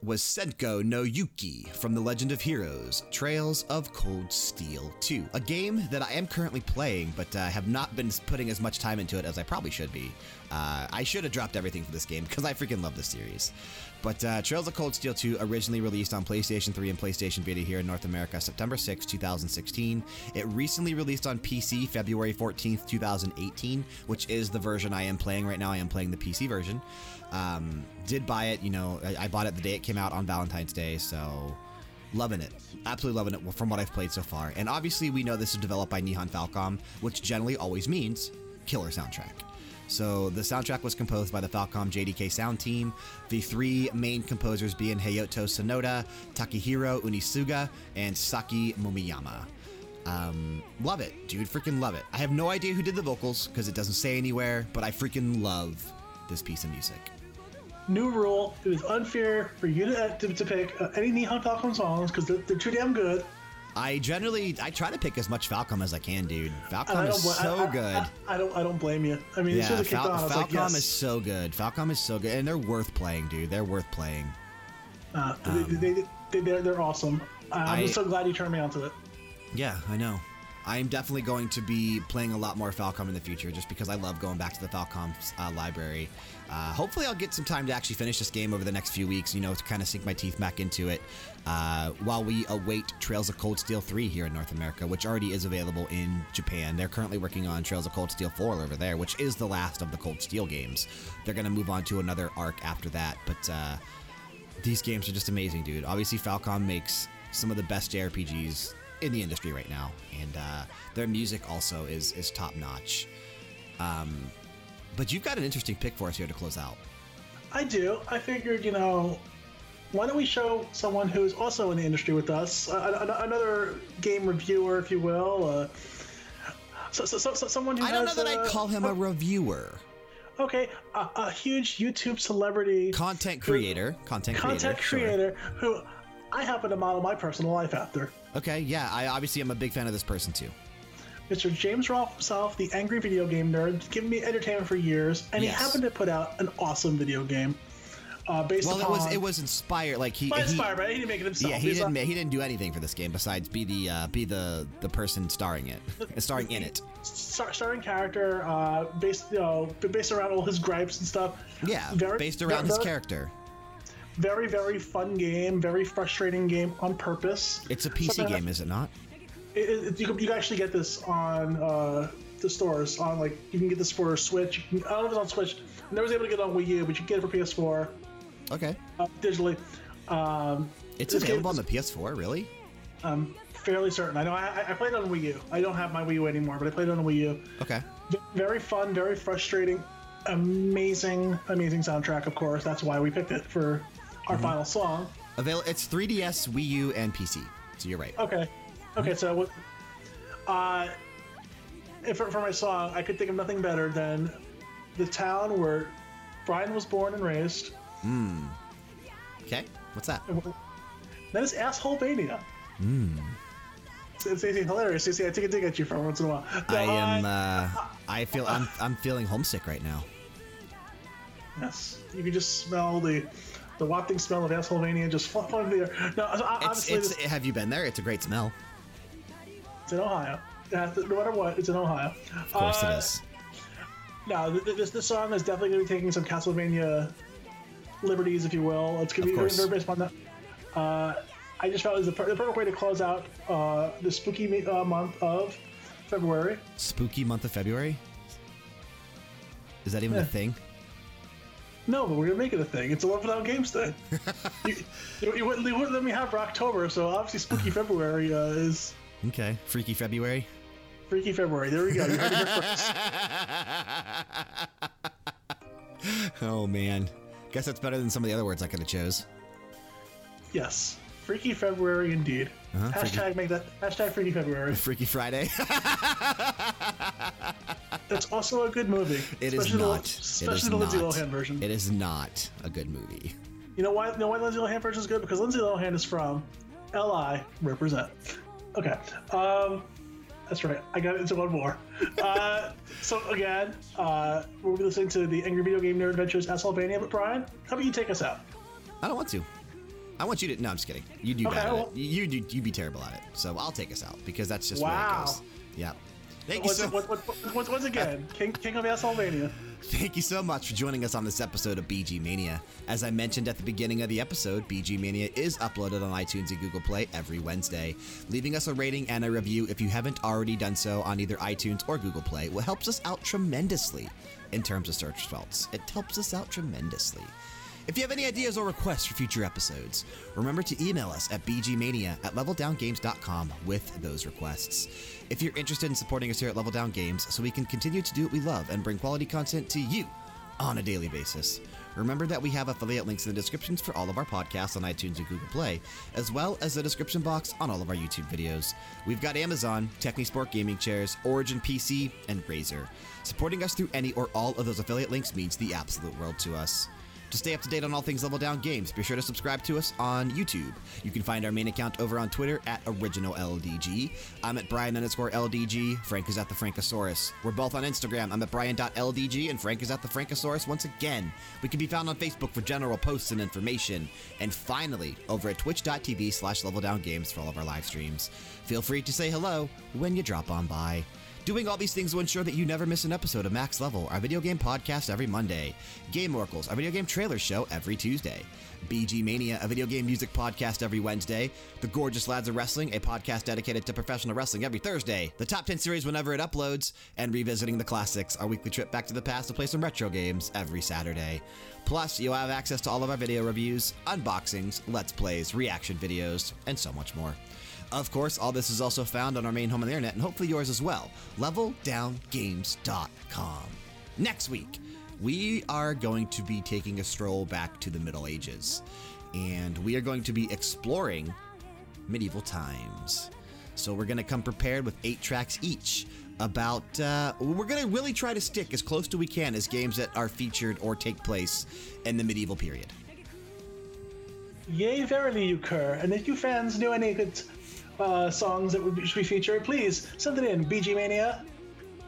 Was Senko no Yuki from The Legend of Heroes Trails of Cold Steel 2. A game that I am currently playing, but uh, have not been putting as much time into it as I probably should be. Uh, I should have dropped everything for this game because I freaking love this series. But uh, Trails of Cold Steel 2 originally released on PlayStation 3 and PlayStation Vita here in North America September 6, 2016. It recently released on PC February 14th, 2018, which is the version I am playing right now. I am playing the PC version. Um, did buy it, you know, I, I bought it the day it came out on Valentine's Day, so loving it. Absolutely loving it from what I've played so far. And obviously, we know this is developed by Nihon Falcom, which generally always means killer soundtrack. So the soundtrack was composed by the Falcom JDK sound team, the three main composers being Hayato Sonoda, Takahiro Unisuga, and Saki Momiyama. Um, love it, dude. Freaking love it. I have no idea who did the vocals because it doesn't say anywhere, but I freaking love this piece of music. New rule: it is unfair for you to to, to pick any Nihon Falcom songs because they're, they're too damn good. I generally I try to pick as much Falcom as I can, dude. Falcom is so I, I- good. I, I don't. I don't blame you. I mean, yeah, as it kicked Fal- on, Falcom like, yes. is so good. Falcom is so good, and they're worth playing, dude. They're worth playing. Uh, they, they, they, they're, they're awesome. Uh, I'm I- just so glad you turned me onto it. Yeah, I know. I'm definitely going to be playing a lot more Falcom in the future just because I love going back to the Falcom uh, library. Uh, hopefully, I'll get some time to actually finish this game over the next few weeks, you know, to kind of sink my teeth back into it uh, while we await Trails of Cold Steel 3 here in North America, which already is available in Japan. They're currently working on Trails of Cold Steel 4 over there, which is the last of the Cold Steel games. They're going to move on to another arc after that, but uh, these games are just amazing, dude. Obviously, Falcom makes some of the best JRPGs in the industry right now, and uh, their music also is is top notch. Um, but you've got an interesting pick for us here to close out. I do. I figured, you know, why don't we show someone who's also in the industry with us, uh, another game reviewer, if you will. Uh, so, so, so, so someone who I don't know that uh, I'd call him a reviewer. okay, a, a huge YouTube celebrity, Content creator. Content creator. content sure. creator, who I happen to model my personal life after. Okay, yeah, I obviously am a big fan of this person too. Mr. James Rolfe himself, the angry video game nerd, giving me entertainment for years, and Yes. he happened to put out an awesome video game uh, based Well, it was it was inspired. Like he, by he inspired, right? He didn't make it himself. yeah, he didn't he didn't do anything for this game besides be the uh, be the the person starring it, starring in it. star- starring character uh, based you know based around all his gripes and stuff. Yeah, Very- based around his character. Very very fun game, very frustrating game on purpose. It's a PC Something- game, is it not? It, it, you, can, you can actually get this on uh, the stores. On like you can get this for Switch. Can, I don't know if it's on Switch. I never was able to get it on Wii U, but you can get it for PS4 Okay. uh, digitally. Um, It's available on the PS4, really? I'm fairly certain. I know I, I- played it on Wii U. I don't have my Wii U anymore, but I played it on Wii U. Okay. V- Very fun, very frustrating, amazing, amazing soundtrack. Of course, that's why we picked it for our final song. Avail- it's 3DS, Wii U, and PC. So you're right. Okay, okay. So, uh, if for, for my song, I could think of nothing better than the town where Brian was born and raised. Okay. What's that? That is asshole mania. It's, it's, it's hilarious. You see, I take a dig at you for once in a while. I am. uh, Uh, I feel. I'm. I'm feeling homesick right now. Yes, you can just smell the the wafting smell of assholemania just flowing through there. No, so, uh, It's. obviously It's. Have you been there? It's a great smell. It's in Ohio. Yeah, no matter what, it's in Ohio. Of course Uh, it is. No, th- th- this this song is definitely going to be taking some Castlevania liberties, if you will. It's going to be very, very based upon that. Uh, I just felt it was the, per- the perfect way to close out uh, the spooky me- uh, month of February. Spooky month of February. Is that even a thing? No, but we're gonna make it a thing. It's a Level Down Games thing. you, you, you, wouldn't, you wouldn't let me have for October, so obviously Spooky February uh, is Okay. Freaky February. Freaky February. There we go. You heard it first. Oh man. Guess that's better than some of the other words I could have chose. Yes, Freaky February indeed. Uh-huh, hashtag Freaky- make that hashtag Freaky February. Freaky Friday. It's also a good movie. It is the- not. It especially is the Lindsay not. Lohan version. It is not a good movie. You know why? You know why the Lindsay Lohan version is good? Because Lindsay Lohan is from Li represent. Okay. Um, that's right. I got into one more. Uh, so again, uh, we'll be listening to the Angry Video Game Nerd Adventures Castlevania. But Brian, how about you take us out? I don't want to. I want you to. No, I'm just kidding. You do Okay, bad at well- it. You do. You be terrible at it. So I'll take us out because that's just where Wow. it goes. Yeah. Thank you Once, so. once, once, once, again, King, King of Castlevania. Thank you so much for joining us on this episode of BG Mania. As I mentioned at the beginning of the episode, BG Mania is uploaded on iTunes and Google Play every Wednesday. Leaving us a rating and a review if you haven't already done so on either iTunes or Google Play will helps us out tremendously in terms of search results. It helps us out tremendously. If you have any ideas or requests for future episodes, remember to email us at bgmania at leveldowngames.com with those requests. If you're interested in supporting us here at Level Down Games so we can continue to do what we love and bring quality content to you on a daily basis, remember that we have affiliate links in the descriptions for all of our podcasts on iTunes and Google Play, as well as the description box on all of our YouTube videos. We've got Amazon, Technisport Gaming Chairs, Origin PC, and Razer. Supporting us through any or all of those affiliate links means the absolute world to us. To stay up to date on all things Level Down Games, be sure to subscribe to us on YouTube. You can find our main account over on Twitter at OriginalLDG. I'm at Brian underscore LDG. Frank is at the Frankosaurus. We're both on Instagram. I'm at Brian.LDG, and Frank is at the Frankosaurus once again. We can be found on Facebook for general posts and information. And finally, over at twitch.tv slash Level Down Games for all of our live streams. Feel free to say hello when you drop on by. Doing all these things will ensure that you never miss an episode of Max Level, our video game podcast every Monday, Game Oracles, our video game trailer show every Tuesday, BG Mania, a video game music podcast every Wednesday, The Gorgeous Lads of Wrestling, a podcast dedicated to professional wrestling every Thursday, the Top 10 series whenever it uploads, and Revisiting the Classics, our weekly trip back to the past to play some retro games every Saturday. Plus, you'll have access to all of our video reviews, unboxings, let's plays, reaction videos, and so much more. Of course, all this is also found on our main home on the internet and hopefully yours as well leveldowngames.com. Next week, we are going to be taking a stroll back to the Middle Ages and we are going to be exploring medieval times. So, we're going to come prepared with eight tracks each about. Uh, we're going to really try to stick as close to we can as games that are featured or take place in the medieval period. Yay, verily, you cur. And if you fans knew any good uh, songs that would be, should be featured, please send it in. BGMania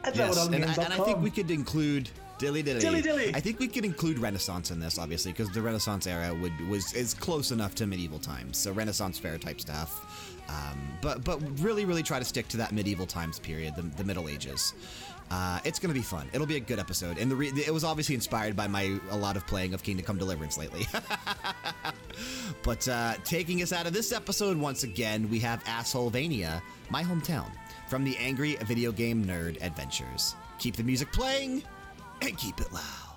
at Yes, and, I- and I think we could include dilly dilly. Dilly dilly. I think we could include Renaissance in this, obviously, because the Renaissance era would was is close enough to medieval times, so Renaissance fair type stuff. Um, but but really really try to stick to that medieval times period, the, the Middle Ages. Uh, it's going to be fun. It'll be a good episode, and it was obviously inspired by my a lot of playing of Kingdom Come Deliverance lately. but uh, taking us out of this episode once again, we have Assholevania, my hometown, from the Angry Video Game Nerd Adventures. Keep the music playing and keep it loud.